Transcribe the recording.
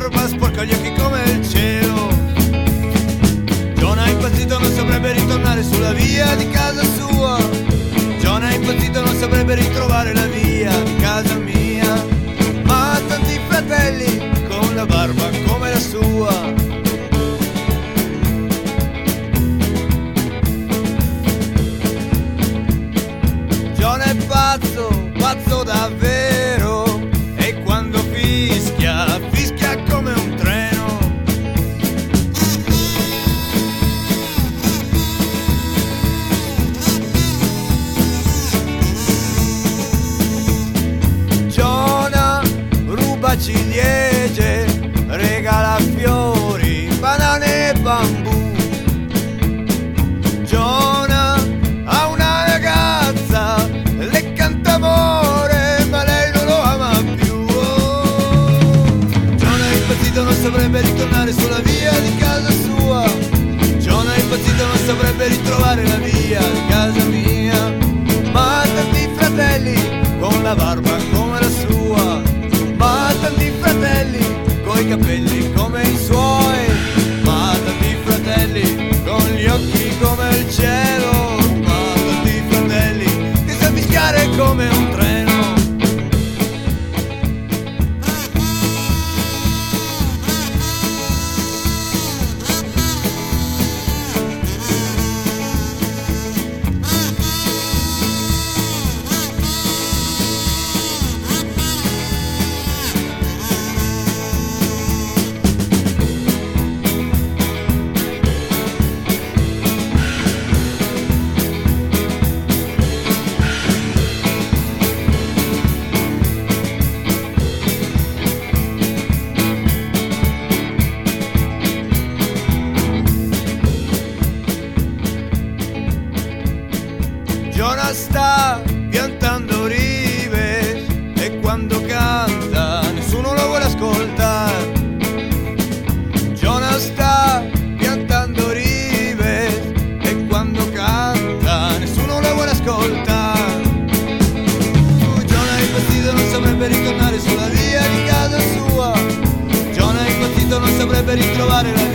barbas sporca gli occhi come il cielo. Jonah impazzito non saprebbe ritornare sulla via di casa sua. Jonah impazzito non saprebbe ritrovare la via di casa mia. Ma tanti fratelli con la barba come la sua. watching Giona sta piantando rive e quando canta nessuno lo vuole ascoltare. Giona sta piantando rive e quando canta nessuno lo vuole ascoltare. Giona è impazzito, non saprebbe ritornare sulla via di casa sua. Giona è impazzito, non saprebbe ritrovare la